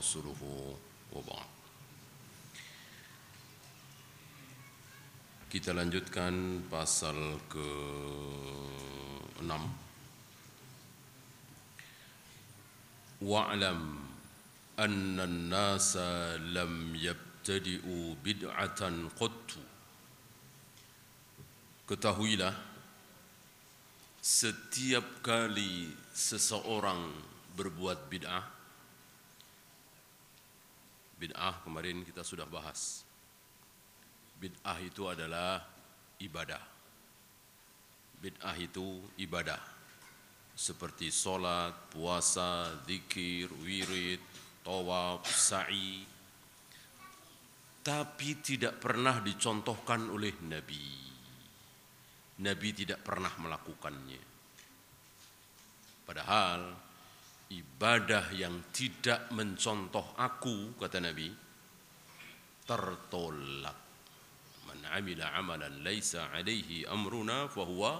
ورسوله وبعد Kita lanjutkan pasal ke-6 Wa'lam anna an-nasa lam yabtadi'u bid'atan qattu Ketahuilah setiap kali seseorang berbuat bid'ah bid'ah kemarin kita sudah bahas Bid'ah itu adalah ibadah. Bid'ah itu ibadah. Seperti solat, puasa, zikir, wirid, tawaf, sa'i. Tapi tidak pernah dicontohkan oleh Nabi. Nabi tidak pernah melakukannya. Padahal ibadah yang tidak mencontoh aku, kata Nabi, tertolak. Man amila amalan laisa alaihi amruna fahuwa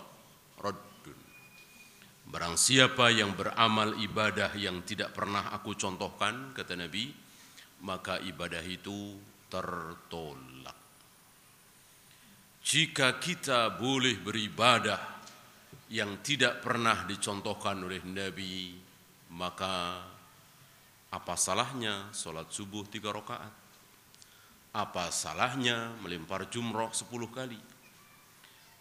raddun. Barang siapa yang beramal ibadah yang tidak pernah aku contohkan kata Nabi maka ibadah itu tertolak. Jika kita boleh beribadah yang tidak pernah dicontohkan oleh Nabi maka apa salahnya solat subuh tiga rakaat apa salahnya melempar jumroh sepuluh kali?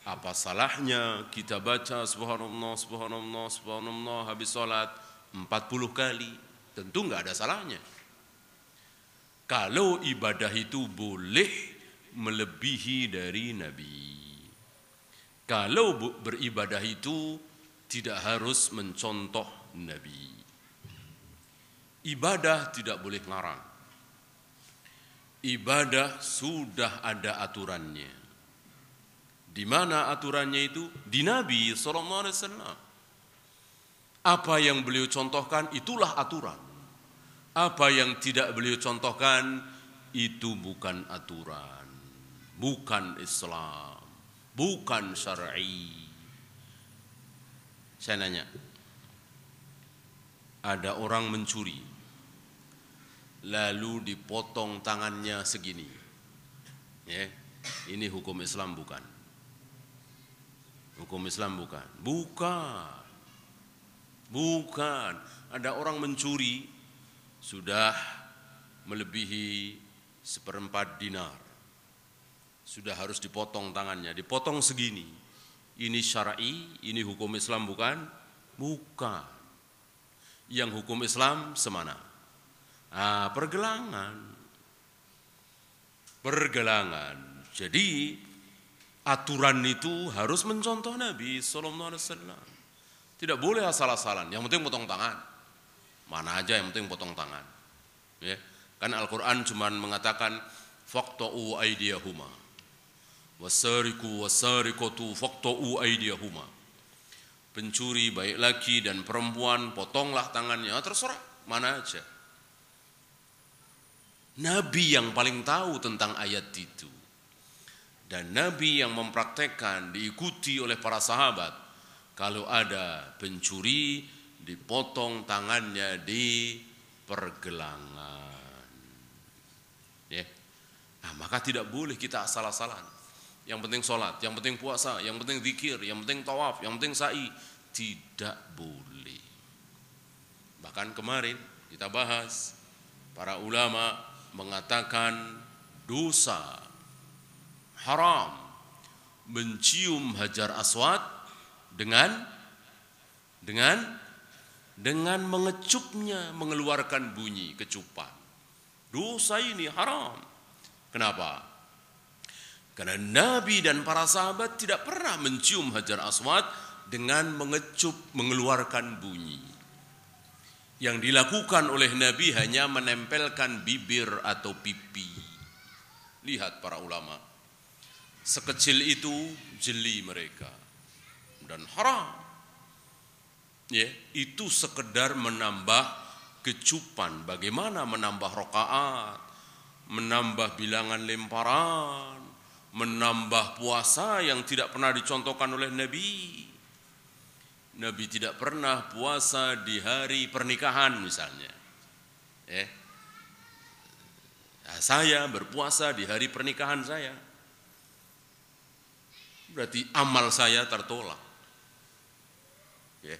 Apa salahnya kita baca subhanallah, subhanallah, subhanallah habis sholat empat puluh kali? Tentu enggak ada salahnya. Kalau ibadah itu boleh melebihi dari Nabi. Kalau beribadah itu tidak harus mencontoh Nabi. Ibadah tidak boleh ngarang ibadah sudah ada aturannya. Di mana aturannya itu? Di Nabi sallallahu alaihi wasallam. Apa yang beliau contohkan itulah aturan. Apa yang tidak beliau contohkan itu bukan aturan, bukan Islam, bukan syar'i. Saya nanya, ada orang mencuri, lalu dipotong tangannya segini. Ya, ini hukum Islam bukan? Hukum Islam bukan? Bukan. Bukan. Ada orang mencuri sudah melebihi seperempat dinar. Sudah harus dipotong tangannya, dipotong segini. Ini syar'i, ini hukum Islam bukan? Bukan. Yang hukum Islam semana? Ah, pergelangan. Pergelangan. Jadi aturan itu harus mencontoh Nabi sallallahu alaihi wasallam. Tidak boleh asal-asalan. Yang penting potong tangan. Mana aja yang penting potong tangan. Ya. Kan Al-Qur'an cuma mengatakan faqta'u aydiyahuma. Wasariku wasariqatu faqta'u aydiyahuma. Pencuri baik laki dan perempuan potonglah tangannya. Terserah mana aja. Nabi yang paling tahu tentang ayat itu. Dan Nabi yang mempraktekkan diikuti oleh para sahabat. Kalau ada pencuri dipotong tangannya di pergelangan. Ya. Nah, maka tidak boleh kita asal-asalan. Yang penting sholat, yang penting puasa, yang penting zikir, yang penting tawaf, yang penting sa'i. Tidak boleh. Bahkan kemarin kita bahas para ulama mengatakan dosa haram mencium hajar aswad dengan dengan dengan mengecupnya mengeluarkan bunyi kecupan. Dosa ini haram. Kenapa? Karena Nabi dan para sahabat tidak pernah mencium hajar aswad dengan mengecup mengeluarkan bunyi yang dilakukan oleh Nabi hanya menempelkan bibir atau pipi. Lihat para ulama. Sekecil itu jeli mereka. Dan haram. Ya, itu sekedar menambah kecupan. Bagaimana menambah rokaat, menambah bilangan lemparan, menambah puasa yang tidak pernah dicontohkan oleh Nabi. Nabi tidak pernah puasa di hari pernikahan misalnya. Eh, Nah, saya berpuasa di hari pernikahan saya. Berarti amal saya tertolak. Ya.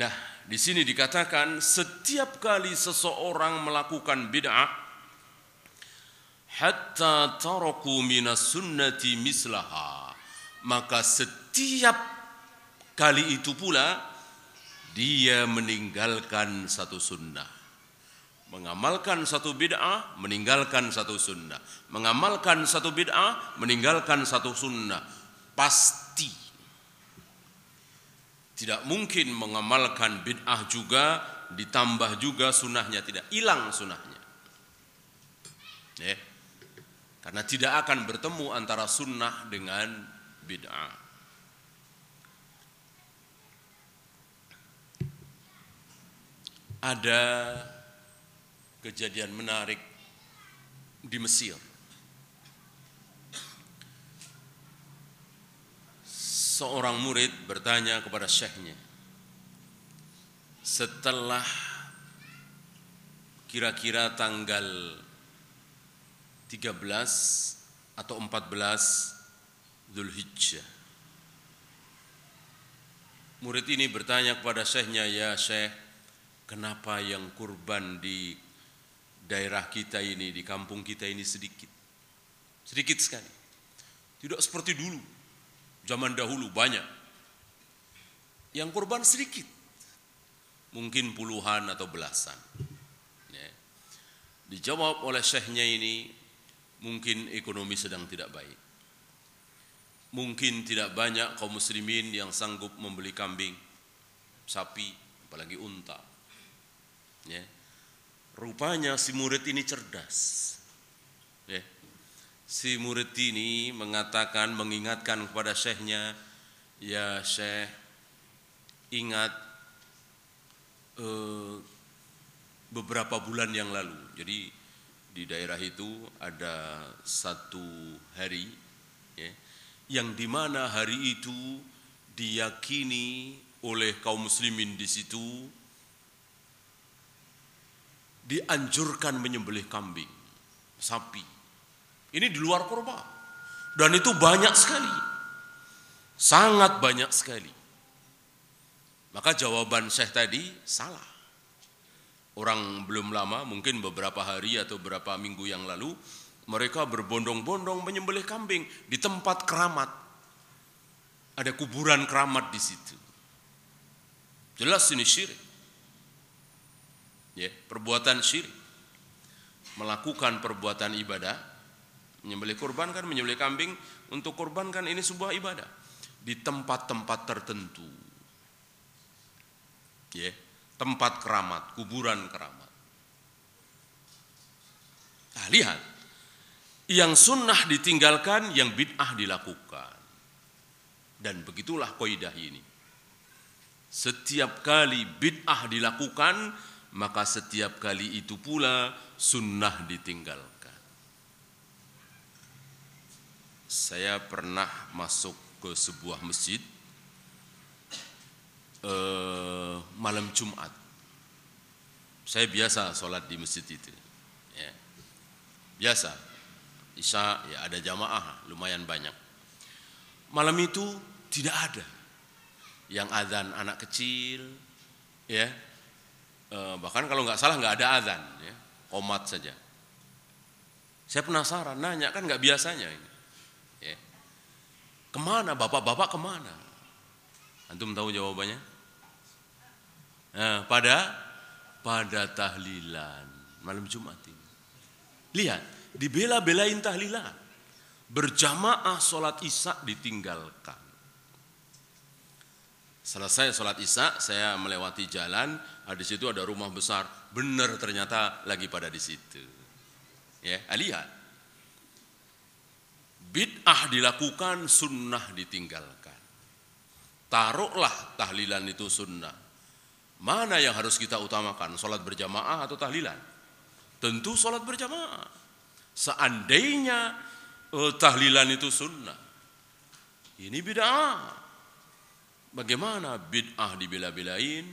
Nah, di sini dikatakan setiap kali seseorang melakukan bid'ah hatta taraku minas sunnati mislaha maka setiap kali itu pula dia meninggalkan satu sunnah Mengamalkan satu bid'ah, meninggalkan satu sunnah. Mengamalkan satu bid'ah, meninggalkan satu sunnah. Pasti. Tidak mungkin mengamalkan bid'ah juga, ditambah juga sunnahnya. Tidak, hilang sunnahnya. Ya. Karena tidak akan bertemu antara sunnah dengan bid'ah. Ada kejadian menarik di Mesir. Seorang murid bertanya kepada syekhnya, setelah kira-kira tanggal 13 atau 14 Zulhijjah. Murid ini bertanya kepada syekhnya, ya syekh, kenapa yang kurban di daerah kita ini, di kampung kita ini sedikit. Sedikit sekali. Tidak seperti dulu. Zaman dahulu banyak. Yang korban sedikit. Mungkin puluhan atau belasan. Ya. Dijawab oleh syekhnya ini, mungkin ekonomi sedang tidak baik. Mungkin tidak banyak kaum muslimin yang sanggup membeli kambing, sapi, apalagi unta. Ya Rupanya si murid ini cerdas. Ya. Si murid ini mengatakan, mengingatkan kepada syekhnya, ya syekh, ingat eh, beberapa bulan yang lalu. Jadi di daerah itu ada satu hari, ya, yang di mana hari itu diyakini oleh kaum muslimin di situ dianjurkan menyembelih kambing, sapi. Ini di luar kurba. Dan itu banyak sekali. Sangat banyak sekali. Maka jawaban Syekh tadi salah. Orang belum lama, mungkin beberapa hari atau beberapa minggu yang lalu, mereka berbondong-bondong menyembelih kambing di tempat keramat. Ada kuburan keramat di situ. Jelas ini syirik ya, perbuatan syirik. Melakukan perbuatan ibadah, menyembelih kurban kan, menyembelih kambing untuk kurban kan ini sebuah ibadah di tempat-tempat tertentu. Ya, tempat keramat, kuburan keramat. Nah, lihat, yang sunnah ditinggalkan, yang bid'ah dilakukan. Dan begitulah koidah ini. Setiap kali bid'ah dilakukan, maka setiap kali itu pula sunnah ditinggalkan. Saya pernah masuk ke sebuah masjid eh, malam Jumat. Saya biasa sholat di masjid itu. Ya. Biasa. Isya ya ada jamaah lumayan banyak. Malam itu tidak ada yang adzan anak kecil, ya Eh, bahkan kalau nggak salah nggak ada azan, ya, komat saja. Saya penasaran, nanya kan nggak biasanya. Ya. Ke mana bapak-bapak ke mana? Antum tahu jawabannya? Nah, pada pada tahlilan malam Jumat ini. Lihat, dibela-belain tahlilan. Berjamaah sholat isya ditinggalkan. Selesai sholat isya, saya melewati jalan, di situ ada rumah besar. Benar ternyata lagi pada di situ. Ya, lihat. Bid'ah dilakukan, sunnah ditinggalkan. Taruhlah tahlilan itu sunnah. Mana yang harus kita utamakan? Sholat berjamaah atau tahlilan? Tentu sholat berjamaah. Seandainya uh, tahlilan itu sunnah. Ini bid'ah. Bagaimana bid'ah dibela-belain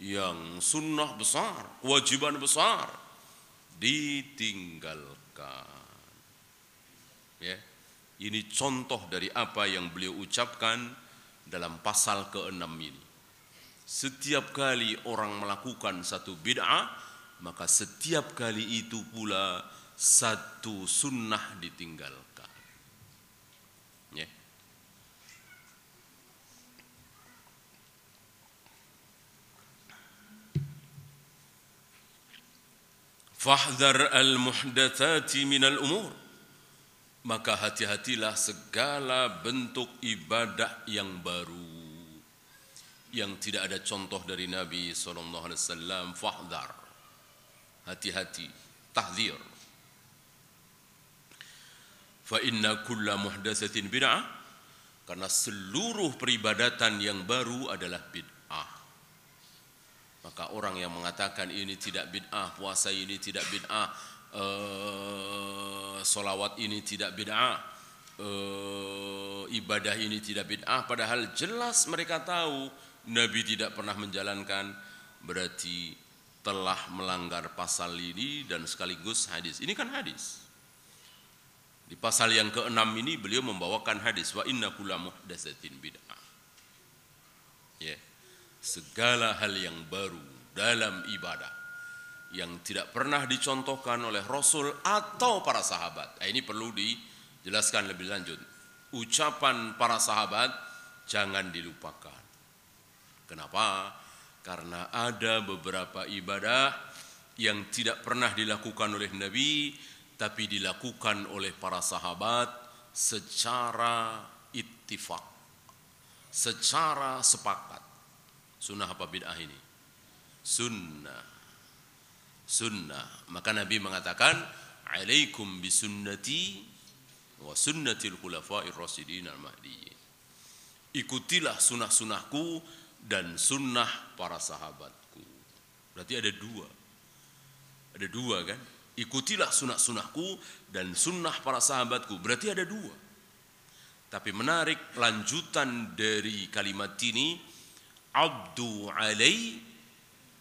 yang sunnah besar, kewajiban besar. ditinggalkan. Ya. Ini contoh dari apa yang beliau ucapkan dalam pasal ke-6 ini. Setiap kali orang melakukan satu bid'ah, maka setiap kali itu pula satu sunnah ditinggalkan. Fahdhar al-muhdatsati minal umur. Maka hati-hatilah segala bentuk ibadah yang baru. Yang tidak ada contoh dari Nabi sallallahu alaihi wasallam fahdar hati-hati tahdzir fa inna kulla muhdatsatin bid'ah. Karena seluruh peribadatan yang baru adalah bid'ah maka orang yang mengatakan ini tidak bid'ah puasa ini tidak bid'ah uh, solawat ini tidak bid'ah, uh, ibadah ini tidak bid'ah, padahal jelas mereka tahu Nabi tidak pernah menjalankan, berarti telah melanggar pasal ini dan sekaligus hadis. Ini kan hadis. Di pasal yang keenam ini beliau membawakan hadis wa inna kulla muhdatsatin bid'ah. Ya. Segala hal yang baru dalam ibadah yang tidak pernah dicontohkan oleh Rasul atau para sahabat. Nah, ini perlu dijelaskan lebih lanjut. Ucapan para sahabat jangan dilupakan. Kenapa? Karena ada beberapa ibadah yang tidak pernah dilakukan oleh Nabi tapi dilakukan oleh para sahabat secara ittifak, secara sepakat. Sunnah apa bid'ah ini? Sunnah sunnah. Maka Nabi mengatakan, "Alaikum bisunnati wa sunnatil khulafa'ir rasyidin al-mahdiyyin." Ikutilah sunnah-sunnahku dan sunnah para sahabatku. Berarti ada dua. Ada dua kan? Ikutilah sunnah-sunnahku dan sunnah para sahabatku. Berarti ada dua. Tapi menarik lanjutan dari kalimat ini, Abdu alai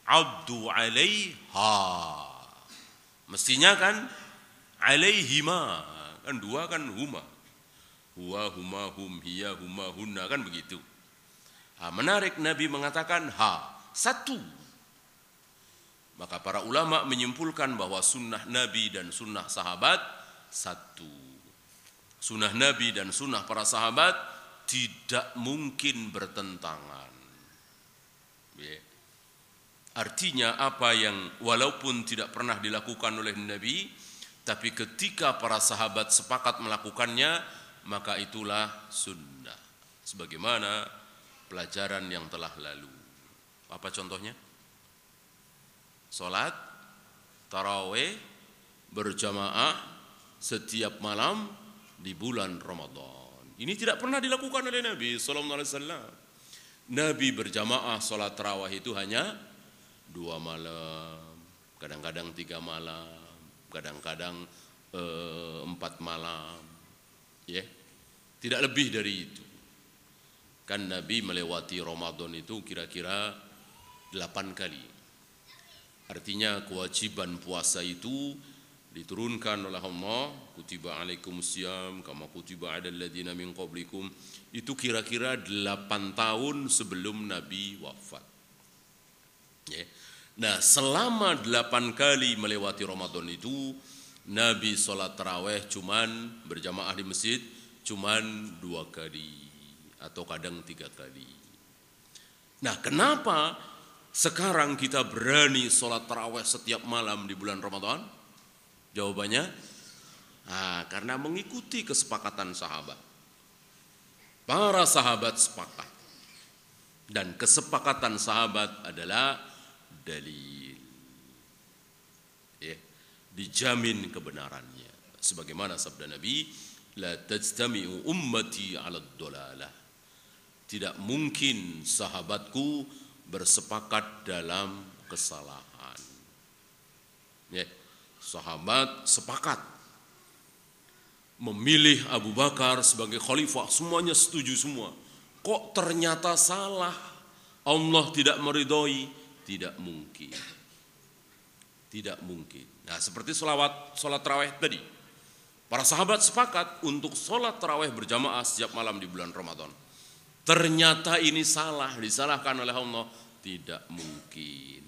abdu alaiha. Mestinya kan alaihima. Kan dua kan huma. Huwa, huma, hum, hiya, huma, hunna. Kan begitu. Ha, menarik Nabi mengatakan ha. Satu. Maka para ulama menyimpulkan bahwa sunnah Nabi dan sunnah sahabat satu. Sunnah Nabi dan sunnah para sahabat tidak mungkin bertentangan. Artinya apa yang walaupun tidak pernah dilakukan oleh Nabi, tapi ketika para sahabat sepakat melakukannya, maka itulah sunnah. Sebagaimana pelajaran yang telah lalu. Apa contohnya? Salat taraweh berjamaah setiap malam di bulan Ramadan. Ini tidak pernah dilakukan oleh Nabi sallallahu alaihi wasallam. Nabi berjamaah salat tarawih itu hanya dua malam, kadang-kadang tiga malam, kadang-kadang eh, empat malam, ya, tidak lebih dari itu. Kan Nabi melewati Ramadan itu kira-kira delapan kali. Artinya kewajiban puasa itu diturunkan oleh Allah kutiba alaikum siyam kama kutiba ada ladina min qablikum itu kira-kira delapan tahun sebelum Nabi wafat. Ya. Nah selama delapan kali melewati Ramadan itu Nabi sholat taraweh cuman berjamaah di masjid cuman dua kali atau kadang tiga kali. Nah kenapa sekarang kita berani sholat taraweh setiap malam di bulan Ramadan? Jawabannya, nah, karena mengikuti kesepakatan sahabat. Para sahabat sepakat. Dan kesepakatan sahabat adalah dalil. Ya, dijamin kebenarannya. Sebagaimana sabda Nabi, la tajtami'u ummati 'ala dhalalah. Tidak mungkin sahabatku bersepakat dalam kesalahan. Ya, sahabat sepakat memilih Abu Bakar sebagai khalifah, semuanya setuju semua. Kok ternyata salah? Allah tidak meridhoi, tidak mungkin. Tidak mungkin. Nah, seperti solawat, sholat terawih tadi. Para sahabat sepakat untuk sholat terawih berjamaah setiap malam di bulan Ramadan. Ternyata ini salah, disalahkan oleh Allah. Tidak mungkin.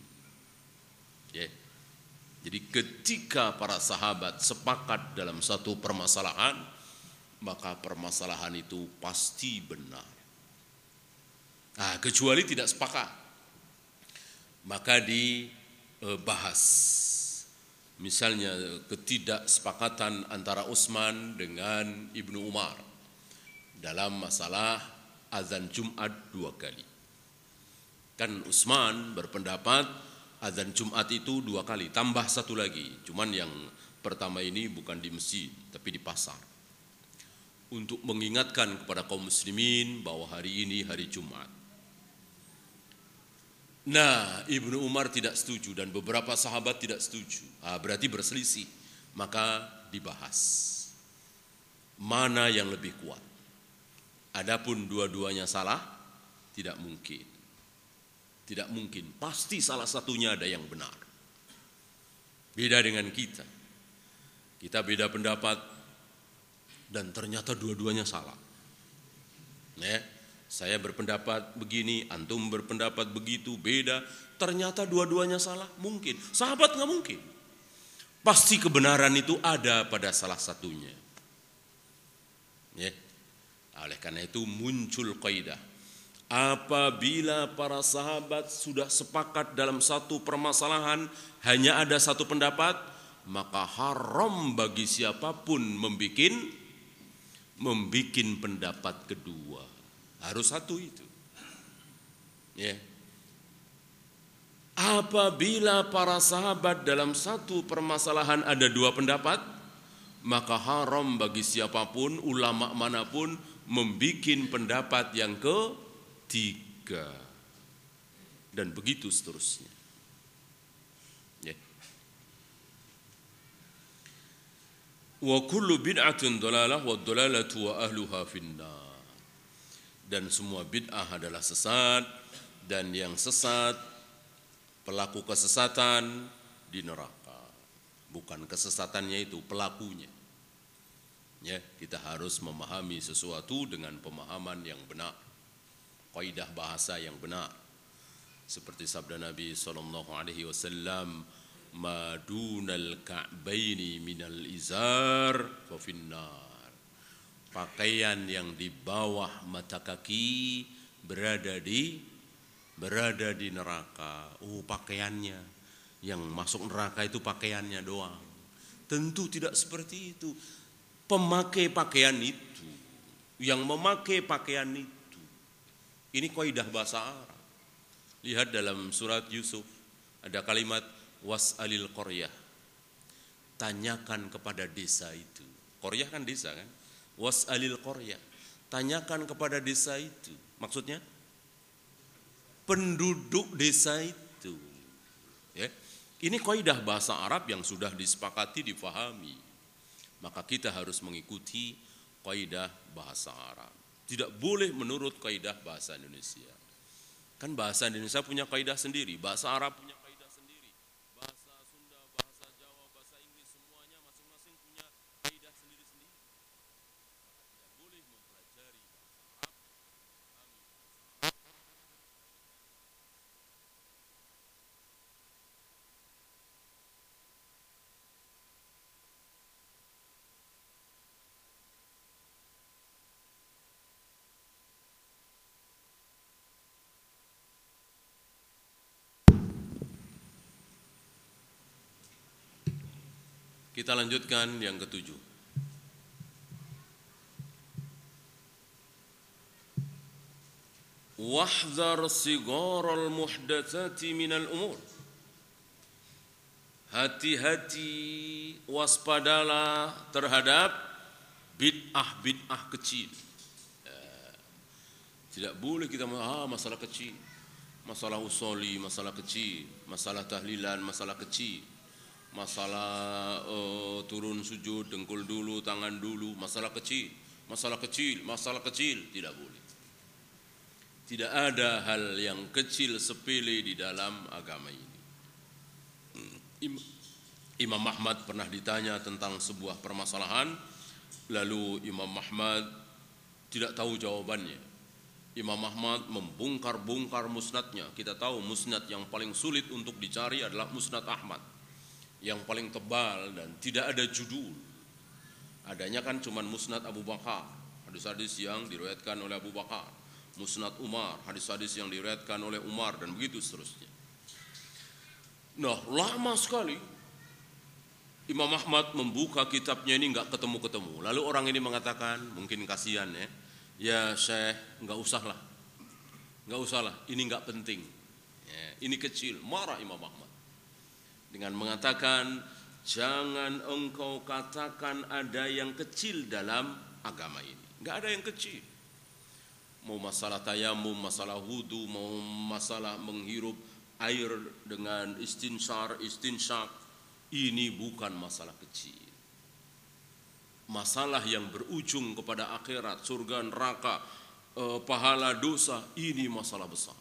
Ya. Jadi ketika para sahabat sepakat dalam satu permasalahan, maka permasalahan itu pasti benar. Nah, kecuali tidak sepakat, maka dibahas. Misalnya ketidaksepakatan antara Utsman dengan Ibnu Umar dalam masalah azan Jumat dua kali. Kan Utsman berpendapat azan Jumat itu dua kali, tambah satu lagi. Cuman yang pertama ini bukan di masjid, tapi di pasar. Untuk mengingatkan kepada kaum muslimin bahwa hari ini hari Jumat. Nah, Ibnu Umar tidak setuju dan beberapa sahabat tidak setuju. Ah, berarti berselisih. Maka dibahas. Mana yang lebih kuat? Adapun dua-duanya salah, tidak mungkin. Tidak mungkin, pasti salah satunya ada yang benar. Beda dengan kita. Kita beda pendapat dan ternyata dua-duanya salah. Ya, saya berpendapat begini, antum berpendapat begitu, beda. Ternyata dua-duanya salah, mungkin. Sahabat nggak mungkin. Pasti kebenaran itu ada pada salah satunya. Ya. Oleh karena itu muncul kaidah Apabila para sahabat sudah sepakat dalam satu permasalahan, hanya ada satu pendapat, maka haram bagi siapa pun membikin membikin pendapat kedua. Harus satu itu. Ya. Apabila para sahabat dalam satu permasalahan ada dua pendapat, maka haram bagi siapa pun ulama mana pun membikin pendapat yang ke tiga dan begitu seterusnya. Ya. Wa kullu bid'atin dalalah wa dalalatu wa ahluha finnar. Dan semua bid'ah adalah sesat dan yang sesat pelaku kesesatan di neraka. Bukan kesesatannya itu pelakunya. Ya, kita harus memahami sesuatu dengan pemahaman yang benar kaidah bahasa yang benar. Seperti sabda Nabi sallallahu alaihi wasallam madunal ka'baini minal izar fa finnar. Pakaian yang di bawah mata kaki berada di berada di neraka. Oh pakaiannya. Yang masuk neraka itu pakaiannya doang. Tentu tidak seperti itu. Pemakai pakaian itu yang memakai pakaian itu ini kaidah bahasa Arab. Lihat dalam surat Yusuf ada kalimat was'alil qaryah. Tanyakan kepada desa itu. Qaryah kan desa kan? Was'alil qaryah. Tanyakan kepada desa itu. Maksudnya penduduk desa itu. Ya. Ini kaidah bahasa Arab yang sudah disepakati difahami. Maka kita harus mengikuti kaidah bahasa Arab. Tidak boleh menurut kaidah bahasa Indonesia. Kan bahasa Indonesia punya kaidah sendiri, bahasa Arab punya Kita lanjutkan yang ketujuh. Wahzar sigaral muhdatsati minal umur. Hati-hati waspadalah terhadap bid'ah-bid'ah kecil. Eh, tidak boleh kita ah masalah kecil. Masalah usoli, masalah kecil, masalah tahlilan, masalah kecil masalah uh, turun sujud dengkul dulu tangan dulu masalah kecil masalah kecil masalah kecil tidak boleh tidak ada hal yang kecil sepele di dalam agama ini hmm. Imam Ahmad pernah ditanya tentang sebuah permasalahan, lalu Imam Ahmad tidak tahu jawabannya. Imam Ahmad membongkar-bongkar musnadnya. Kita tahu musnad yang paling sulit untuk dicari adalah musnad Ahmad. Yang paling tebal dan tidak ada judul. Adanya kan cuma musnad Abu Bakar. Hadis-hadis yang diriwayatkan oleh Abu Bakar. Musnad Umar, hadis-hadis yang diriwayatkan oleh Umar dan begitu seterusnya. Nah, lama sekali Imam Ahmad membuka kitabnya ini nggak ketemu-ketemu. Lalu orang ini mengatakan, mungkin kasihan ya, ya saya nggak usah lah, nggak usah lah, ini nggak penting, ya, ini kecil. Marah Imam Ahmad dengan mengatakan, jangan engkau katakan ada yang kecil dalam agama ini. Nggak ada yang kecil. Mau masalah tayamum, masalah wudhu, mau masalah menghirup air dengan istinsar, istinsyak, ini bukan masalah kecil. Masalah yang berujung kepada akhirat, surga, neraka, eh, pahala dosa, ini masalah besar.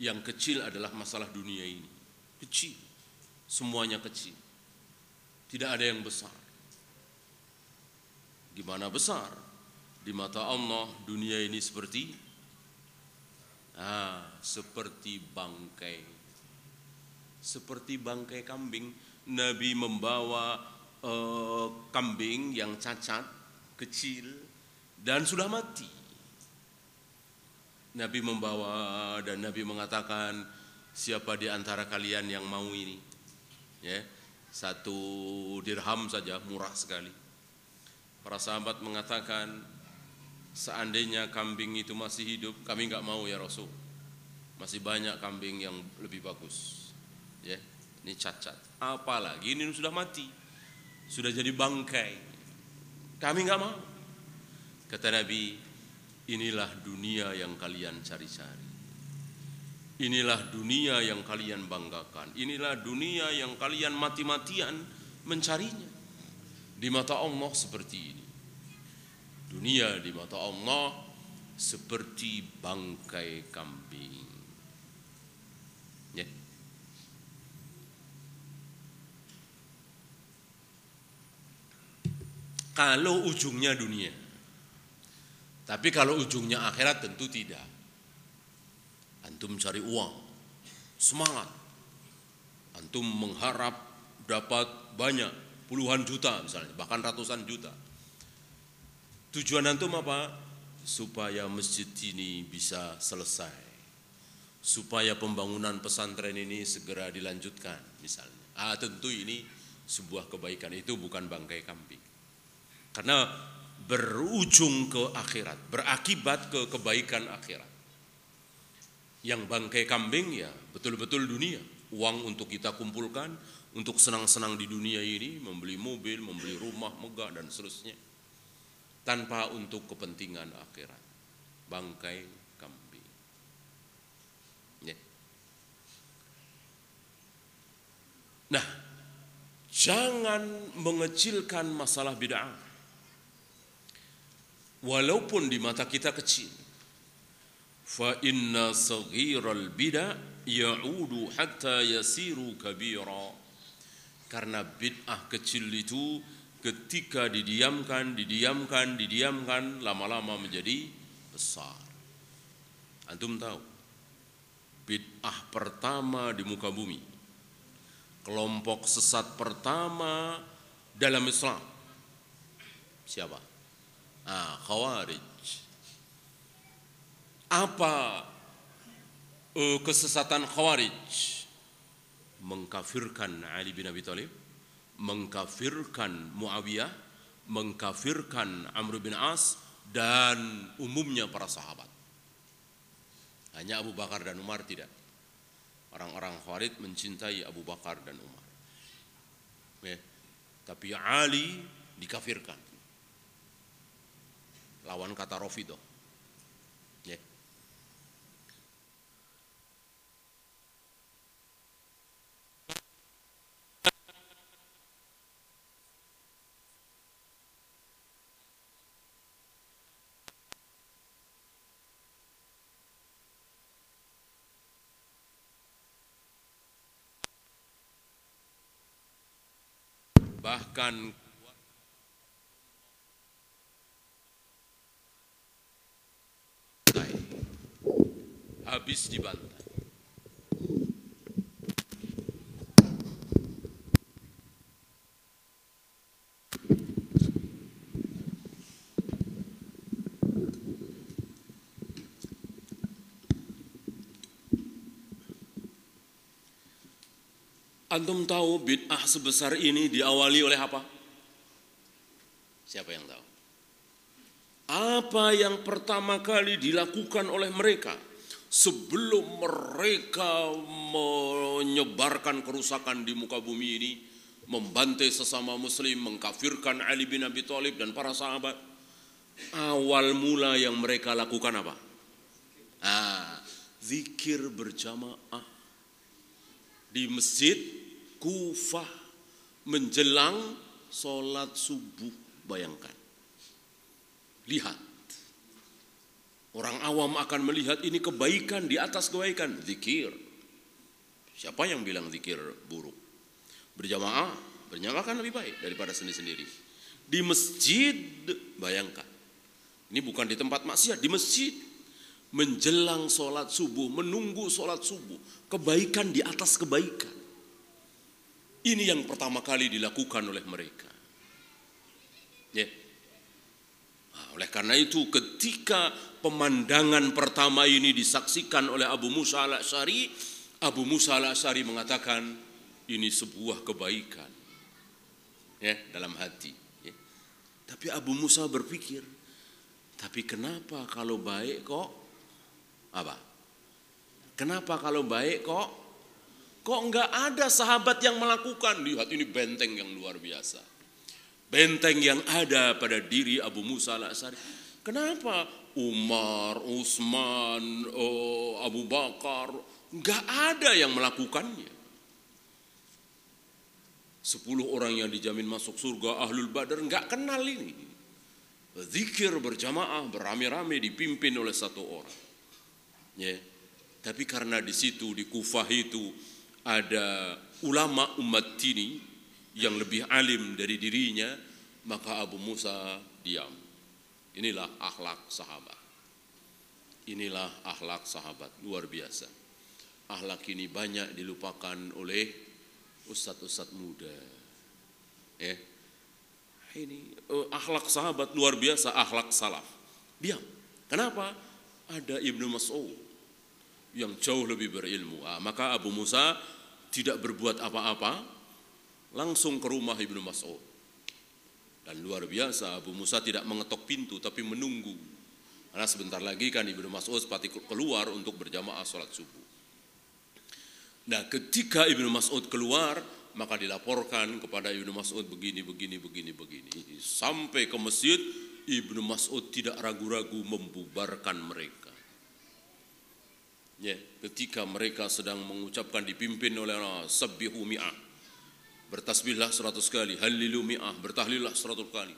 Yang kecil adalah masalah dunia ini. Kecil. Semuanya kecil. Tidak ada yang besar. Gimana besar? Di mata Allah dunia ini seperti ah, seperti bangkai seperti bangkai kambing. Nabi membawa uh, kambing yang cacat, kecil, dan sudah mati. Nabi membawa dan Nabi mengatakan, siapa di antara kalian yang mau ini? Ya, satu dirham saja murah sekali. Para sahabat mengatakan, seandainya kambing itu masih hidup, kami nggak mau ya Rasul. Masih banyak kambing yang lebih bagus ya ini cacat apalagi ini sudah mati sudah jadi bangkai kami nggak mau kata Nabi inilah dunia yang kalian cari-cari inilah dunia yang kalian banggakan. Inilah dunia yang kalian mati-matian mencarinya. Di mata Allah seperti ini. Dunia di mata Allah seperti bangkai kambing. Kalau ujungnya dunia. Tapi kalau ujungnya akhirat tentu tidak. Antum cari uang, semangat. Antum mengharap dapat banyak, puluhan juta misalnya, bahkan ratusan juta. Tujuan antum apa? Supaya masjid ini bisa selesai. Supaya pembangunan pesantren ini segera dilanjutkan misalnya. Ah tentu ini sebuah kebaikan itu bukan bangkai kambing. Karena berujung ke akhirat, berakibat ke kebaikan akhirat. Yang bangkai kambing ya betul-betul dunia. Uang untuk kita kumpulkan, untuk senang-senang di dunia ini, membeli mobil, membeli rumah megah dan seterusnya. Tanpa untuk kepentingan akhirat. Bangkai kambing. Ya. Nah, jangan mengecilkan masalah bid'ah walaupun di mata kita kecil. Fa inna saghiral bid'a ya'udu hatta yasiru kabira. Karena bid'ah kecil itu ketika didiamkan, didiamkan, didiamkan, lama-lama menjadi besar. Antum tahu, bid'ah pertama di muka bumi, kelompok sesat pertama dalam Islam, siapa? Ah, khawarij. Apa uh, kesesatan khawarij? Mengkafirkan Ali bin Abi Thalib, mengkafirkan Muawiyah, mengkafirkan Amr bin As dan umumnya para sahabat. Hanya Abu Bakar dan Umar tidak. Orang-orang Khawarij mencintai Abu Bakar dan Umar. Ya. Tapi Ali dikafirkan lawan kata Rofido. Bahkan habis dibantai. Antum tahu bid'ah sebesar ini diawali oleh apa? Siapa yang tahu? Apa yang pertama kali dilakukan oleh mereka sebelum mereka menyebarkan kerusakan di muka bumi ini, membantai sesama muslim, mengkafirkan Ali bin Abi Thalib dan para sahabat? Awal mula yang mereka lakukan apa? Ah, zikir berjamaah di masjid Kufah menjelang sholat subuh. Bayangkan. Lihat. Orang awam akan melihat ini kebaikan di atas kebaikan. Zikir. Siapa yang bilang zikir buruk? Berjamaah, berjamaah kan lebih baik daripada sendiri-sendiri. Di masjid, bayangkan. Ini bukan di tempat maksiat, di masjid. Menjelang sholat subuh, menunggu sholat subuh. Kebaikan di atas kebaikan. Ini yang pertama kali dilakukan oleh mereka. Ya. Nah, oleh karena itu ketika pemandangan pertama ini disaksikan oleh Abu Musa al-Asy'ari, Abu Musa al-Asy'ari mengatakan ini sebuah kebaikan. Ya, dalam hati. Ya. Tapi Abu Musa berpikir, tapi kenapa kalau baik kok apa? Kenapa kalau baik kok Kok enggak ada sahabat yang melakukan? Lihat ini benteng yang luar biasa. Benteng yang ada pada diri Abu Musa al-Asari. Kenapa Umar, Utsman, oh, Abu Bakar, enggak ada yang melakukannya. Sepuluh orang yang dijamin masuk surga Ahlul Badar enggak kenal ini. Zikir berjamaah beramai-ramai dipimpin oleh satu orang. Ya. Tapi karena di situ di Kufah itu ada ulama umat ini yang lebih alim dari dirinya, maka Abu Musa diam. Inilah akhlak sahabat. Inilah akhlak sahabat, luar biasa. Akhlak ini banyak dilupakan oleh ustadz-ustadz muda. Ya. Ini uh, akhlak sahabat luar biasa, akhlak salaf. Diam. Kenapa? Ada Ibnu Mas'ud yang jauh lebih berilmu. Ah, maka Abu Musa tidak berbuat apa-apa, langsung ke rumah Ibnu Mas'ud. Dan luar biasa, Abu Musa tidak mengetok pintu, tapi menunggu. Karena sebentar lagi kan Ibnu Mas'ud sepati keluar untuk berjamaah sholat subuh. Nah ketika Ibnu Mas'ud keluar, maka dilaporkan kepada Ibnu Mas'ud begini, begini, begini, begini. Sampai ke masjid, Ibnu Mas'ud tidak ragu-ragu membubarkan mereka. Ya, ketika mereka sedang mengucapkan dipimpin oleh Allah, sabbihu mi'ah. Bertasbihlah seratus kali, halilu mi'ah, bertahlillah seratus kali.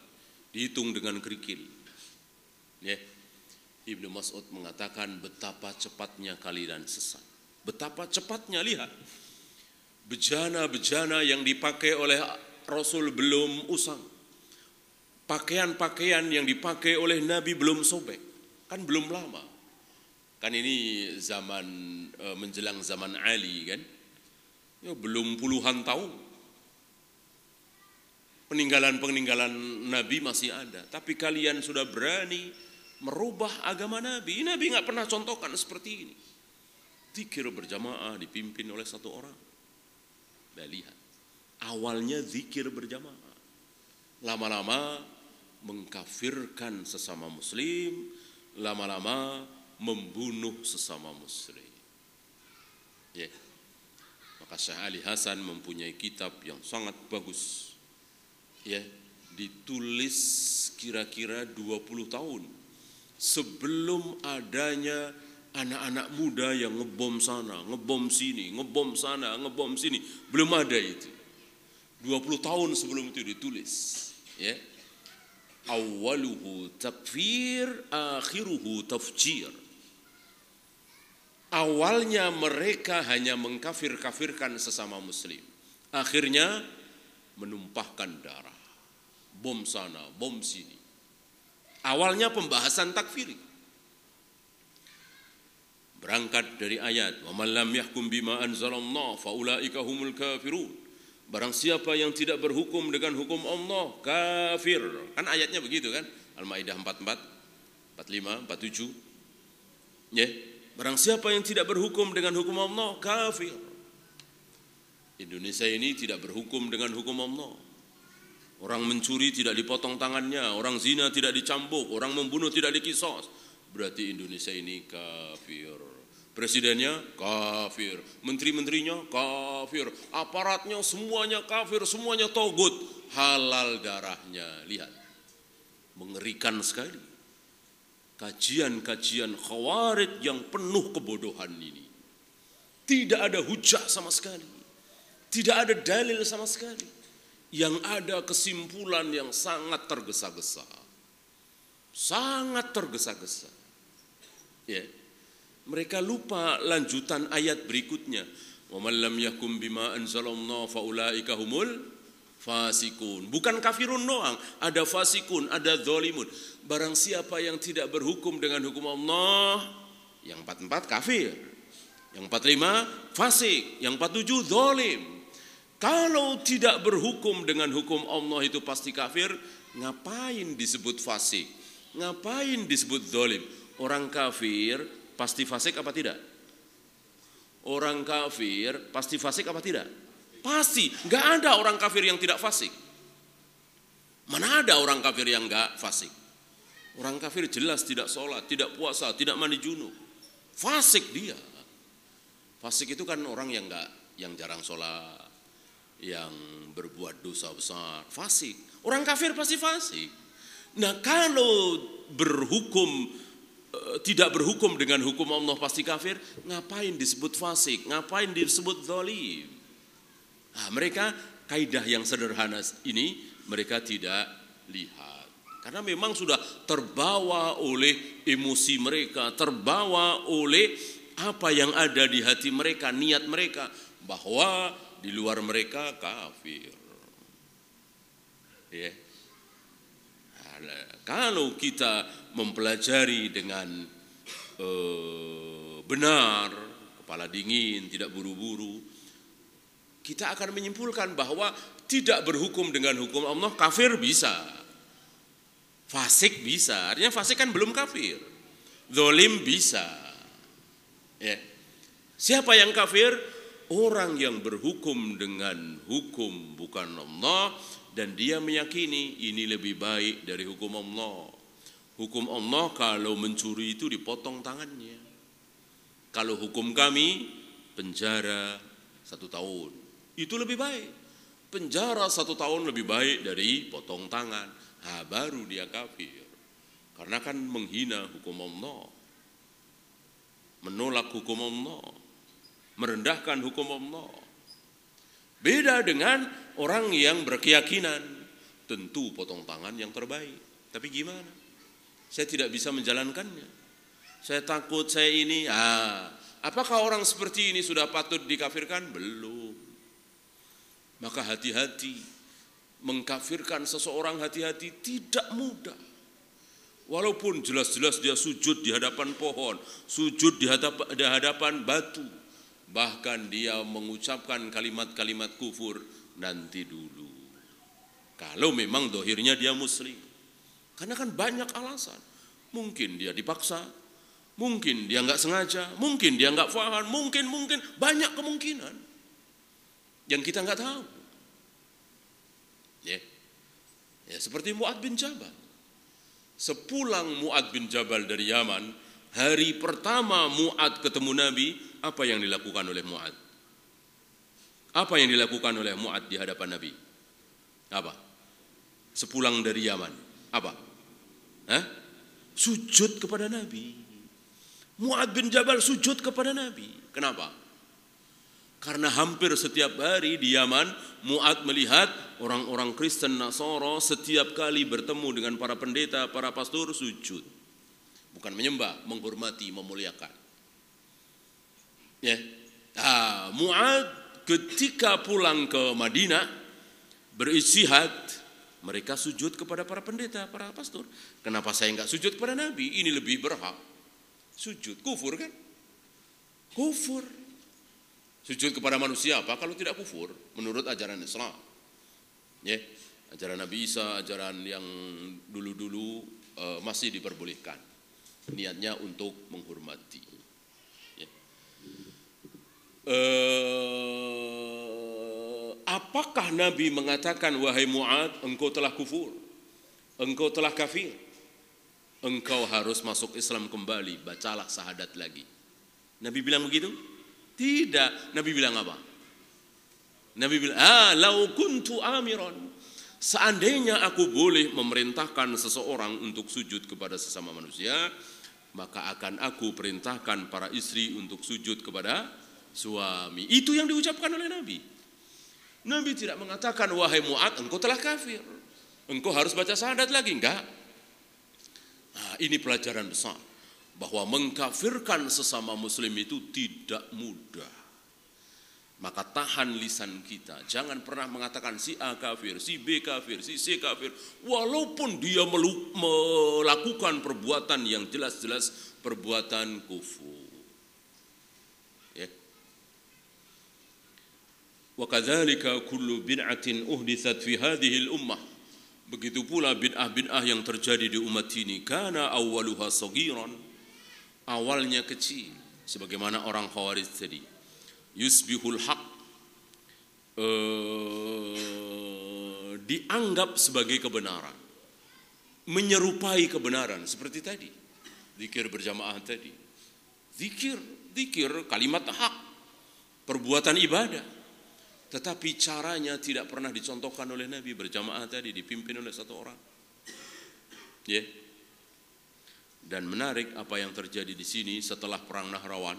Dihitung dengan kerikil. Ya. Ibnu Mas'ud mengatakan betapa cepatnya kalian sesat. Betapa cepatnya lihat. Bejana-bejana yang dipakai oleh Rasul belum usang. Pakaian-pakaian yang dipakai oleh Nabi belum sobek. Kan belum lama Kan ini zaman e, menjelang zaman Ali kan. Ya, belum puluhan tahun. Peninggalan-peninggalan Nabi masih ada. Tapi kalian sudah berani merubah agama Nabi. Nabi nggak pernah contohkan seperti ini. Zikir berjamaah dipimpin oleh satu orang. Nah, lihat. Awalnya zikir berjamaah. Lama-lama mengkafirkan sesama muslim. Lama-lama membunuh sesama muslim. Ya. Maka Syekh Ali Hasan mempunyai kitab yang sangat bagus. Ya, ditulis kira-kira 20 tahun sebelum adanya anak-anak muda yang ngebom sana, ngebom sini, ngebom sana, ngebom sini. Belum ada itu. 20 tahun sebelum itu ditulis. Ya. Awaluhu takfir, akhiruhu tafjir. Awalnya mereka hanya mengkafir-kafirkan sesama muslim. Akhirnya menumpahkan darah. Bom sana, bom sini. Awalnya pembahasan takfiri. Berangkat dari ayat, "Wa man lam yahkum bima anzalallah faulaika humul kafirun." Barang siapa yang tidak berhukum dengan hukum Allah, kafir. Kan ayatnya begitu kan? Al-Maidah 44, 45, 47. Ya, barang siapa yang tidak berhukum dengan hukum Allah, kafir. Indonesia ini tidak berhukum dengan hukum Allah. Orang mencuri tidak dipotong tangannya, orang zina tidak dicambuk, orang membunuh tidak dikisos. Berarti Indonesia ini kafir. Presidennya kafir, menteri-menterinya kafir, aparatnya semuanya kafir, semuanya togut. Halal darahnya, lihat. Mengerikan sekali. Kajian-kajian khawarid yang penuh kebodohan ini. Tidak ada hujah sama sekali. Tidak ada dalil sama sekali yang ada kesimpulan yang sangat tergesa-gesa. Sangat tergesa-gesa. Ya. Mereka lupa lanjutan ayat berikutnya. Wa man lam yakum bima anzalallahu faulaika humul fasikun. Bukan kafirun doang, ada fasikun, ada zalimun. Barang siapa yang tidak berhukum dengan hukum Allah, yang 44 kafir. Yang 45 fasik, yang 47 zalim. Kalau tidak berhukum dengan hukum Allah itu pasti kafir, ngapain disebut fasik? Ngapain disebut dolim? Orang kafir pasti fasik apa tidak? Orang kafir pasti fasik apa tidak? Pasti. Gak ada orang kafir yang tidak fasik. Mana ada orang kafir yang gak fasik? Orang kafir jelas tidak sholat, tidak puasa, tidak mandi junub. Fasik dia. Fasik itu kan orang yang gak, yang jarang sholat, yang berbuat dosa besar, fasik. Orang kafir pasti fasik. Nah, kalau berhukum eh, tidak berhukum dengan hukum Allah pasti kafir, ngapain disebut fasik? Ngapain disebut zalim? Nah, mereka kaidah yang sederhana ini mereka tidak lihat. Karena memang sudah terbawa oleh emosi mereka, terbawa oleh apa yang ada di hati mereka, niat mereka bahwa di luar mereka kafir. Ya. Kalau kita mempelajari dengan uh, benar, kepala dingin, tidak buru-buru, kita akan menyimpulkan bahwa tidak berhukum dengan hukum Allah kafir bisa. Fasik bisa. Artinya fasik kan belum kafir. Zolim bisa. Ya. Siapa yang kafir? orang yang berhukum dengan hukum bukan Allah dan dia meyakini ini lebih baik dari hukum Allah. Hukum Allah kalau mencuri itu dipotong tangannya. Kalau hukum kami penjara satu tahun. Itu lebih baik. Penjara satu tahun lebih baik dari potong tangan. Ha, baru dia kafir. Karena kan menghina hukum Allah. Menolak hukum Allah merendahkan hukum Allah. Beda dengan orang yang berkeyakinan, tentu potong tangan yang terbaik. Tapi gimana? Saya tidak bisa menjalankannya. Saya takut saya ini, ah, apakah orang seperti ini sudah patut dikafirkan? Belum. Maka hati-hati, mengkafirkan seseorang hati-hati tidak mudah. Walaupun jelas-jelas dia sujud di hadapan pohon, sujud di hadapan batu, Bahkan dia mengucapkan kalimat-kalimat kufur nanti dulu. Kalau memang dohirnya dia muslim. Karena kan banyak alasan. Mungkin dia dipaksa, mungkin dia nggak sengaja, mungkin dia nggak faham, mungkin mungkin banyak kemungkinan yang kita nggak tahu. Ya, ya seperti Muad bin Jabal. Sepulang Muad bin Jabal dari Yaman, hari pertama Muad ketemu Nabi, apa yang dilakukan oleh Mu'ad? Apa yang dilakukan oleh Mu'ad di hadapan Nabi? Apa? Sepulang dari Yaman. Apa? Hah? Sujud kepada Nabi. Mu'ad bin Jabal sujud kepada Nabi. Kenapa? Karena hampir setiap hari di Yaman, Mu'ad melihat orang-orang Kristen Nasoro setiap kali bertemu dengan para pendeta, para pastor sujud. Bukan menyembah, menghormati, memuliakan. Ya. Nah, Mu'ad ketika pulang ke Madinah beristihad, mereka sujud kepada para pendeta, para pastor. Kenapa saya nggak sujud kepada Nabi? Ini lebih berhak. Sujud, kufur kan? Kufur. Sujud kepada manusia apa kalau tidak kufur menurut ajaran Islam. Ya, ajaran Nabi Isa, ajaran yang dulu-dulu uh, masih diperbolehkan. Niatnya untuk menghormati. Ya. Uh, apakah Nabi mengatakan wahai Muad, engkau telah kufur, engkau telah kafir, engkau harus masuk Islam kembali, bacalah sahadat lagi. Nabi bilang begitu? Tidak. Nabi bilang apa? Nabi bilang, ah, lau kuntu amiran. Seandainya aku boleh memerintahkan seseorang untuk sujud kepada sesama manusia, maka akan aku perintahkan para istri untuk sujud kepada suami. Itu yang diucapkan oleh Nabi. Nabi tidak mengatakan, wahai Mu'ad, engkau telah kafir. Engkau harus baca syahadat lagi. Enggak. Nah, ini pelajaran besar. Bahwa mengkafirkan sesama muslim itu tidak mudah maka tahan lisan kita. Jangan pernah mengatakan si A kafir, si B kafir, si C kafir. Walaupun dia melakukan perbuatan yang jelas-jelas perbuatan kufur. Ya. Wa kadzalika kullu bid'atin uhditsat fi hadhihi al-ummah. Begitu pula bid'ah-bid'ah yang terjadi di umat ini kana awwaluha saghiran. Awalnya kecil sebagaimana orang Khawarij tadi. Yusbihul haq uh, dianggap sebagai kebenaran menyerupai kebenaran seperti tadi zikir berjamaah tadi. Zikir zikir kalimat hak perbuatan ibadah. Tetapi caranya tidak pernah dicontohkan oleh Nabi. Berjamaah tadi dipimpin oleh satu orang. Ya. yeah. Dan menarik apa yang terjadi di sini setelah perang Nahrawan.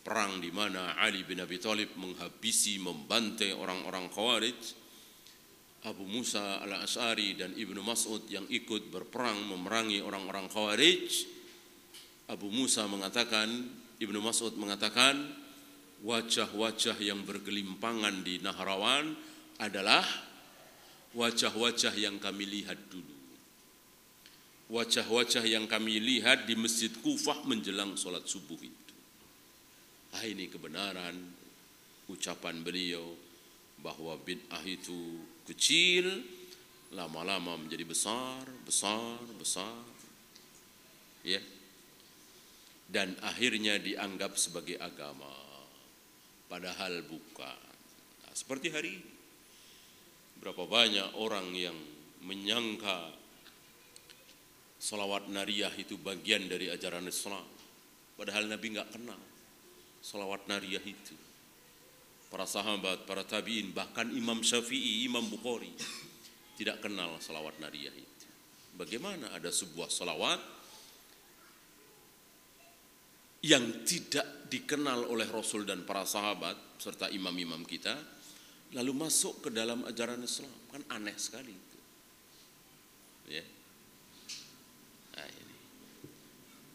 Perang di mana Ali bin Abi Thalib menghabisi, membantai orang-orang Khawarij, Abu Musa al-Ash'ari dan Ibnu Mas'ud yang ikut berperang memerangi orang-orang Khawarij, Abu Musa mengatakan, Ibnu Mas'ud mengatakan, wajah-wajah yang bergelimpangan di Nahrawan adalah wajah-wajah yang kami lihat dulu. Wajah-wajah yang kami lihat di Masjid Kufah menjelang sholat subuh itu. Ah ini kebenaran ucapan beliau bahwa bid'ah itu kecil lama-lama menjadi besar, besar, besar. Ya. Dan akhirnya dianggap sebagai agama padahal bukan. Nah, seperti hari ini berapa banyak orang yang menyangka salawat nariyah itu bagian dari ajaran Islam padahal Nabi nggak kenal salawat nariyah itu. Para sahabat, para tabi'in, bahkan Imam Syafi'i, Imam Bukhari tidak kenal salawat nariyah itu. Bagaimana ada sebuah salawat yang tidak dikenal oleh Rasul dan para sahabat serta imam-imam kita lalu masuk ke dalam ajaran Islam kan aneh sekali itu ya nah, ini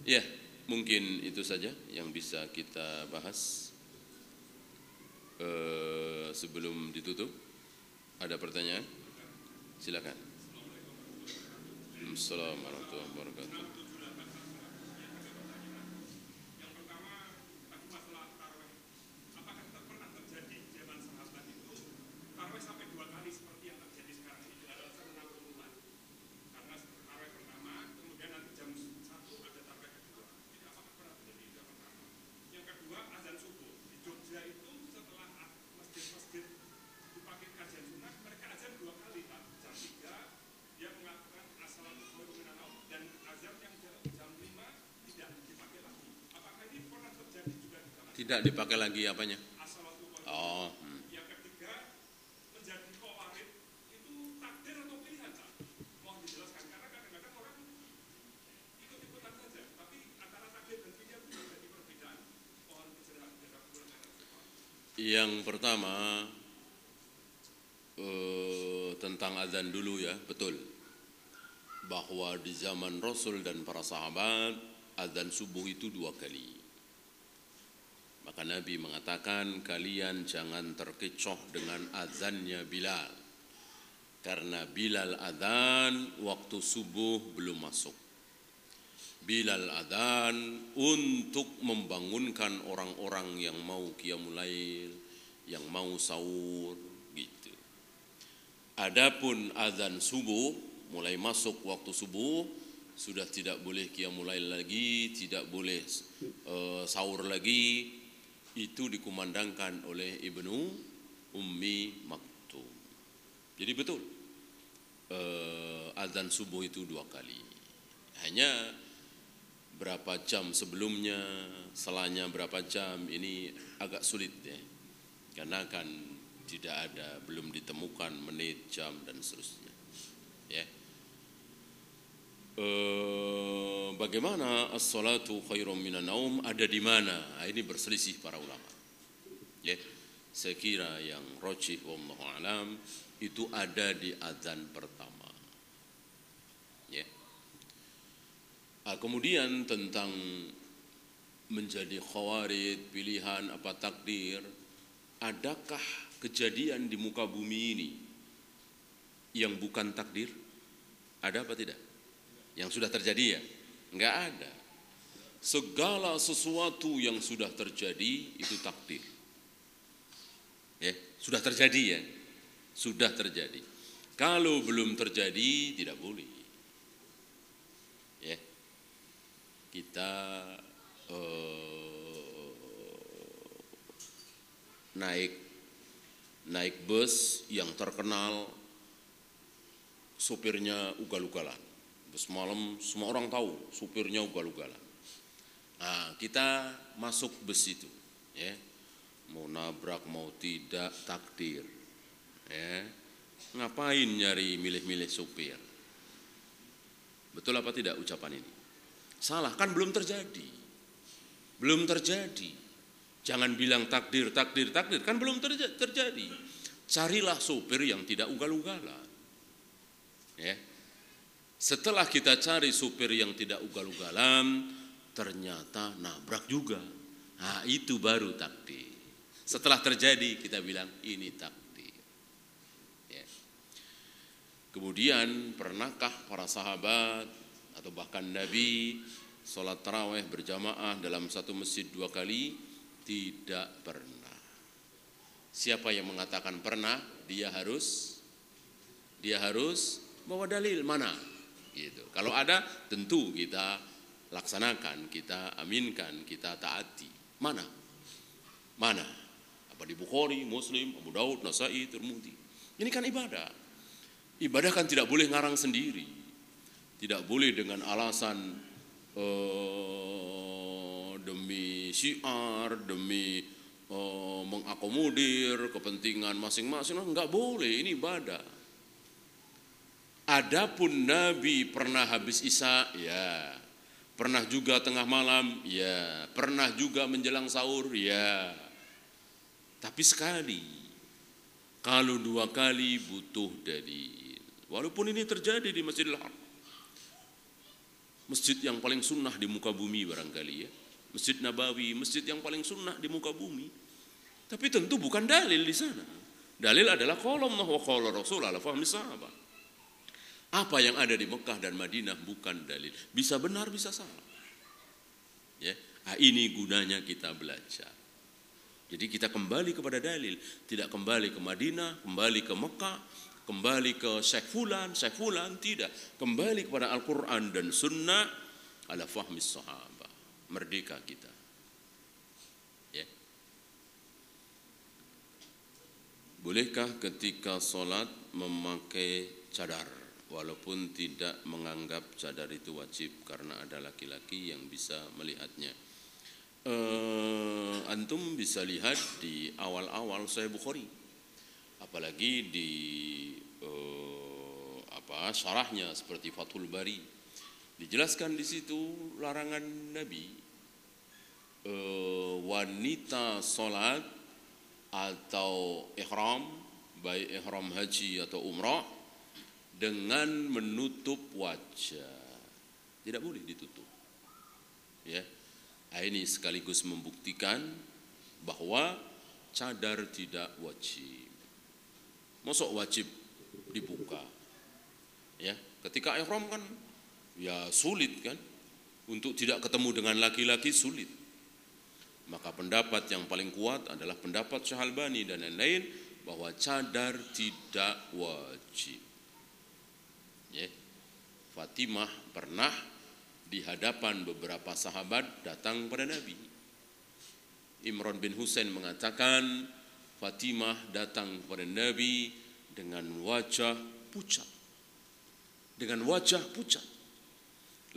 ya Mungkin itu saja yang bisa kita bahas uh, sebelum ditutup. Ada pertanyaan? Silakan. Assalamualaikum warahmatullahi wabarakatuh. Tidak dipakai lagi apanya? Oh. Hmm. Yang pertama eh, tentang azan dulu ya, betul. Bahwa di zaman Rasul dan para sahabat azan subuh itu dua kali. Maka Nabi mengatakan kalian jangan terkecoh dengan azannya Bilal. Karena Bilal adzan waktu subuh belum masuk. Bilal adzan untuk membangunkan orang-orang yang mau qiyamul lail, yang mau sahur gitu. Adapun adzan subuh mulai masuk waktu subuh sudah tidak boleh qiyamul lail lagi, tidak boleh uh, sahur lagi. Itu dikumandangkan oleh Ibnu Ummi Maktum. Jadi betul uh, azan subuh itu dua kali. Hanya berapa jam sebelumnya, selanya berapa jam ini agak sulit ya. Karena kan tidak ada, belum ditemukan menit, jam dan seterusnya. Ya. Eh, bagaimana as-salatu khairum minan naum ada di mana? Nah, ini berselisih para ulama. Ya. Saya kira yang rojih wallahu alam itu ada di azan pertama. Ya. Nah, kemudian tentang menjadi khawarid, pilihan apa takdir, adakah kejadian di muka bumi ini yang bukan takdir? Ada apa tidak? Yang sudah terjadi ya? Enggak ada. Segala sesuatu yang sudah terjadi itu takdir. Ya, sudah terjadi ya. Sudah terjadi. Kalau belum terjadi tidak boleh. Ya. Kita uh, naik naik bus yang terkenal supirnya ugal-ugalan Semalam semua orang tahu supirnya ugal-ugalan. Nah, kita masuk bus itu, ya. Mau nabrak mau tidak takdir. Ya. Ngapain nyari milih-milih supir? Betul apa tidak ucapan ini? Salah, kan belum terjadi. Belum terjadi. Jangan bilang takdir, takdir, takdir, kan belum terjadi. Carilah supir yang tidak ugal-ugalan. Ya. Setelah kita cari supir yang tidak ugal-ugalan, ternyata nabrak juga. Nah, itu baru takdir. Setelah terjadi kita bilang ini takdir. Ya. Kemudian pernahkah para sahabat atau bahkan Nabi sholat taraweh berjamaah dalam satu masjid dua kali? Tidak pernah. Siapa yang mengatakan pernah, dia harus dia harus bawa dalil mana? Gitu. Kalau ada tentu kita laksanakan, kita aminkan, kita taati. Mana? Mana? Apa di Bukhari, Muslim, Abu Daud, Nasai, Tirmidzi. Ini kan ibadah. Ibadah kan tidak boleh ngarang sendiri. Tidak boleh dengan alasan uh, demi syiar, demi uh, mengakomodir kepentingan masing-masing. Enggak boleh, ini ibadah. Adapun Nabi pernah habis Isya, ya. Pernah juga tengah malam, ya. Pernah juga menjelang sahur, ya. Tapi sekali, kalau dua kali butuh dari Walaupun ini terjadi di Masjidil Haram. Masjid yang paling sunnah di muka bumi barangkali ya. Masjid Nabawi, masjid yang paling sunnah di muka bumi. Tapi tentu bukan dalil di sana. Dalil adalah kolom wa qala Rasul ala fahmi sahabat. Apa yang ada di Mekah dan Madinah bukan dalil. Bisa benar, bisa salah. Ya, nah, ini gunanya kita belajar. Jadi kita kembali kepada dalil, tidak kembali ke Madinah, kembali ke Mekah, kembali ke Syekh Fulan, Syekh Fulan, tidak. Kembali kepada Al-Quran dan Sunnah ala fahmis sahabat. Merdeka kita. Ya. Bolehkah ketika sholat memakai cadar? Walaupun tidak menganggap cadar itu wajib karena ada laki-laki yang bisa melihatnya. Uh, antum bisa lihat di awal-awal saya Bukhari, apalagi di uh, apa syarahnya seperti Fathul Bari, dijelaskan di situ larangan Nabi uh, wanita solat atau ihram baik ihram haji atau umrah dengan menutup wajah. Tidak boleh ditutup. Ya. Nah, ini sekaligus membuktikan bahwa cadar tidak wajib. Masuk wajib dibuka. Ya, ketika ihram kan ya sulit kan untuk tidak ketemu dengan laki-laki sulit. Maka pendapat yang paling kuat adalah pendapat Syahalbani dan lain-lain bahwa cadar tidak wajib. Ya. Fatimah pernah di hadapan beberapa sahabat datang pada Nabi. Imran bin Husain mengatakan Fatimah datang kepada Nabi dengan wajah pucat. Dengan wajah pucat.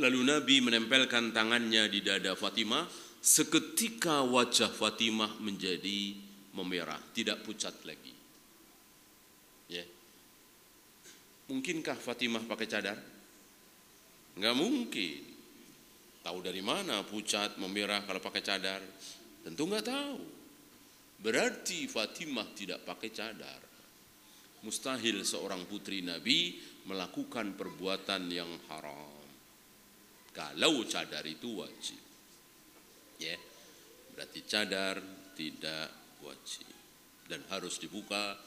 Lalu Nabi menempelkan tangannya di dada Fatimah, seketika wajah Fatimah menjadi memerah, tidak pucat lagi. Ya. Mungkinkah Fatimah pakai cadar? Enggak mungkin. Tahu dari mana pucat, memerah kalau pakai cadar? Tentu enggak tahu. Berarti Fatimah tidak pakai cadar. Mustahil seorang putri Nabi melakukan perbuatan yang haram. Kalau cadar itu wajib. Ya. Berarti cadar tidak wajib dan harus dibuka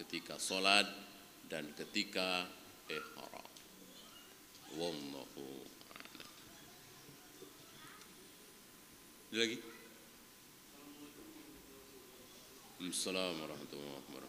ketika sholat dan ketika ihram. Wallahu a'lam. Lagi? Assalamualaikum warahmatullahi wabarakatuh.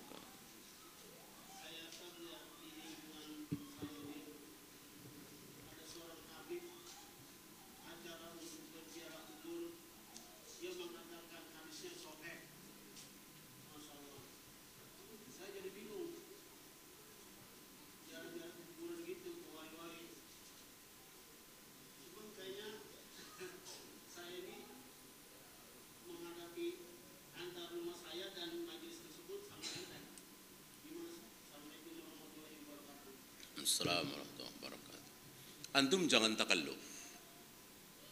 Assalamualaikum warahmatullahi wabarakatuh. Antum jangan takalluf.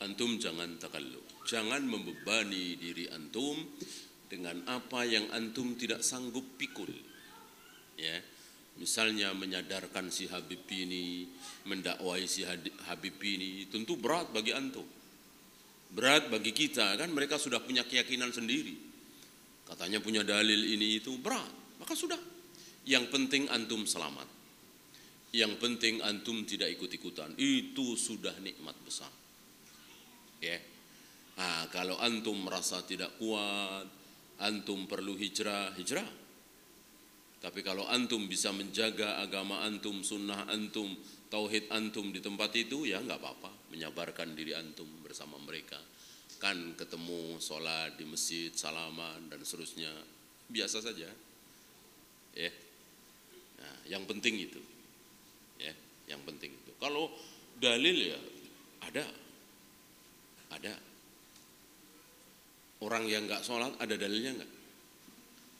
Antum jangan takalluf. Jangan membebani diri antum dengan apa yang antum tidak sanggup pikul. Ya. Misalnya menyadarkan si Habib ini, mendakwai si Habib ini, tentu berat bagi antum. Berat bagi kita kan mereka sudah punya keyakinan sendiri. Katanya punya dalil ini itu berat. Maka sudah. Yang penting antum selamat. Yang penting antum tidak ikut-ikutan. Itu sudah nikmat besar. Ya. Nah, kalau antum merasa tidak kuat, antum perlu hijrah, hijrah. Tapi kalau antum bisa menjaga agama antum, sunnah antum, tauhid antum di tempat itu, ya nggak apa-apa. Menyabarkan diri antum bersama mereka. Kan ketemu sholat di masjid, salaman, dan seterusnya. Biasa saja. Ya. Nah, yang penting itu. Ya, yang penting itu. Kalau dalil ya ada. Ada. Orang yang nggak sholat ada dalilnya nggak?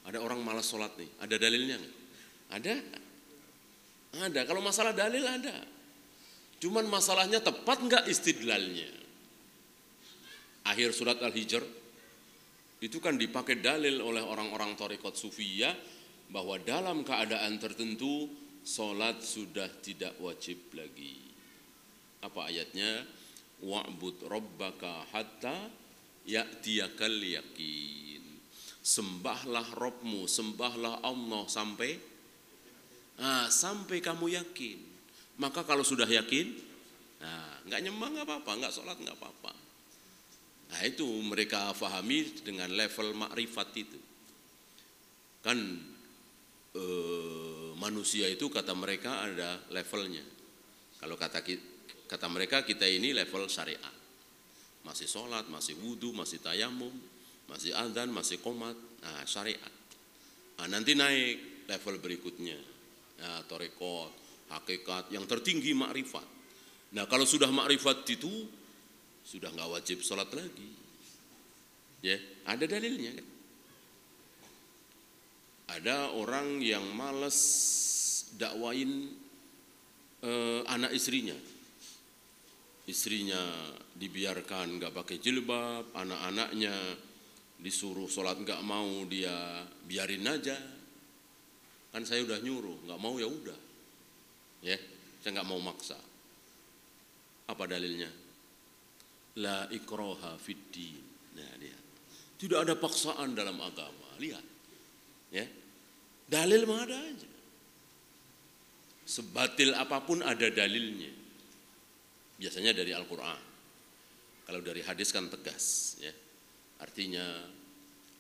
Ada orang malas sholat nih, ada dalilnya nggak? Ada. Ada. Kalau masalah dalil ada. Cuman masalahnya tepat nggak istidlalnya? Akhir surat Al-Hijr itu kan dipakai dalil oleh orang-orang Torikot Sufiyah bahwa dalam keadaan tertentu sholat sudah tidak wajib lagi. Apa ayatnya? Wa'bud rabbaka hatta ya'tiyakal yakin sembahlah Robmu, sembahlah Allah sampai ah, sampai kamu yakin. Maka kalau sudah yakin, nah, nggak nyembah nggak apa-apa, nggak sholat nggak apa-apa. Nah itu mereka fahami dengan level makrifat itu. Kan eh, manusia itu kata mereka ada levelnya. Kalau kata kata mereka kita ini level syariat. Masih sholat, masih wudhu, masih tayamum, masih adzan, masih komat, nah syariat. Nah, nanti naik level berikutnya, nah, torekot, hakikat, yang tertinggi makrifat. Nah kalau sudah makrifat itu sudah nggak wajib sholat lagi, ya ada dalilnya kan. Ada orang yang males dakwain eh, anak istrinya, istrinya dibiarkan nggak pakai jilbab, anak-anaknya disuruh sholat nggak mau dia biarin aja. Kan saya udah nyuruh nggak mau ya udah. Ya saya nggak mau maksa. Apa dalilnya? La ikroha fiddin nah dia tidak ada paksaan dalam agama lihat ya dalil mah ada aja Sebatil apa pun ada dalilnya. Biasanya dari Al-Quran. Kalau dari hadis kan tegas. Ya. Artinya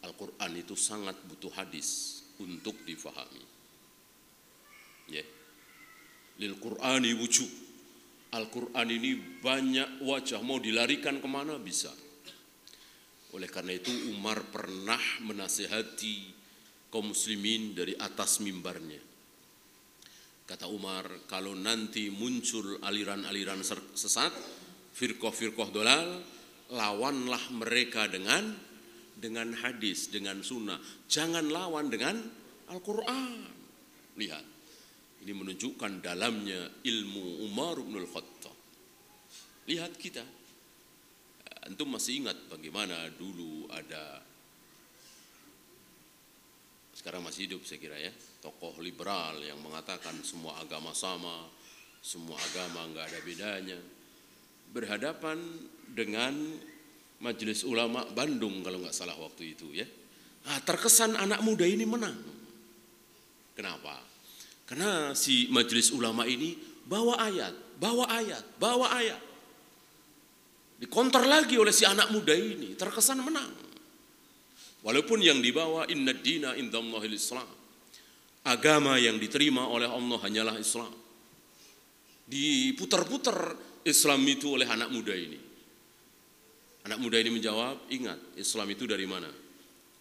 Al-Quran itu sangat butuh hadis untuk difahami. Ya. Lil Qur'ani wujud. Al-Quran ini banyak wajah, mau dilarikan ke mana bisa. Oleh karena itu Umar pernah menasehati kaum muslimin dari atas mimbarnya. Kata Umar, kalau nanti muncul aliran-aliran sesat, firqoh-firqoh dolal, lawanlah mereka dengan dengan hadis, dengan sunnah. Jangan lawan dengan Al-Quran. Lihat, ini menunjukkan dalamnya ilmu Umar bin Khattab. Lihat kita, Antum masih ingat bagaimana dulu ada sekarang masih hidup saya kira ya tokoh liberal yang mengatakan semua agama sama, semua agama nggak ada bedanya. Berhadapan dengan Majelis Ulama Bandung kalau nggak salah waktu itu ya. Nah, terkesan anak muda ini menang. Kenapa? Karena si Majelis Ulama ini bawa ayat, bawa ayat, bawa ayat. Dikonter lagi oleh si anak muda ini, terkesan menang. Walaupun yang dibawa inna dina indallahil islam. Agama yang diterima oleh Allah hanyalah Islam. Diputar-putar Islam itu oleh anak muda ini. Anak muda ini menjawab, ingat Islam itu dari mana?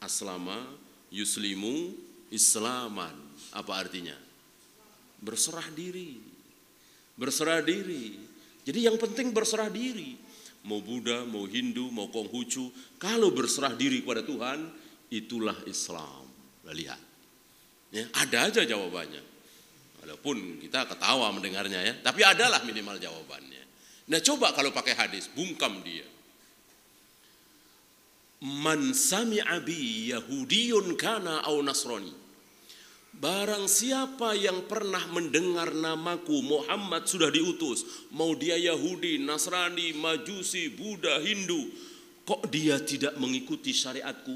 Aslama yuslimu islaman. Apa artinya? Berserah diri. Berserah diri. Jadi yang penting berserah diri mau Buddha, mau Hindu, mau Konghucu, kalau berserah diri kepada Tuhan, itulah Islam. Lihat, ya, ada aja jawabannya. Walaupun kita ketawa mendengarnya ya, tapi adalah minimal jawabannya. Nah coba kalau pakai hadis, bungkam dia. Man sami'a Yahudiyun kana au Nasrani Barang siapa yang pernah mendengar namaku Muhammad sudah diutus, mau dia Yahudi, Nasrani, Majusi, Buddha, Hindu, kok dia tidak mengikuti syariatku?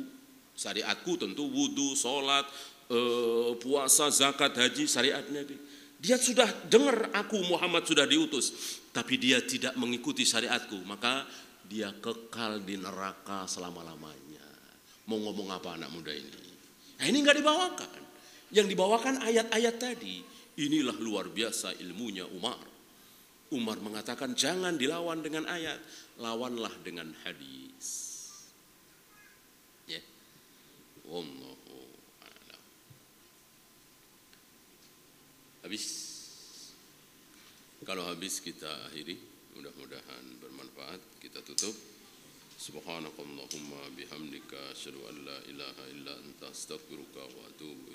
Syariatku tentu wudhu, sholat, eh, puasa, zakat, haji, syariat Nabi. Dia sudah dengar aku Muhammad sudah diutus, tapi dia tidak mengikuti syariatku, maka dia kekal di neraka selama-lamanya. Mau ngomong apa anak muda ini? Nah ini nggak dibawakan. Yang dibawakan ayat-ayat tadi, inilah luar biasa ilmunya Umar. Umar mengatakan jangan dilawan dengan ayat, lawanlah dengan hadis. Ya. Wallahu a'lam. Habis. Kalau habis kita akhiri, mudah-mudahan bermanfaat. Kita tutup. Subhanakallahumma bihamdika asyhadu an la ilaha illa anta astaghfiruka wa atubu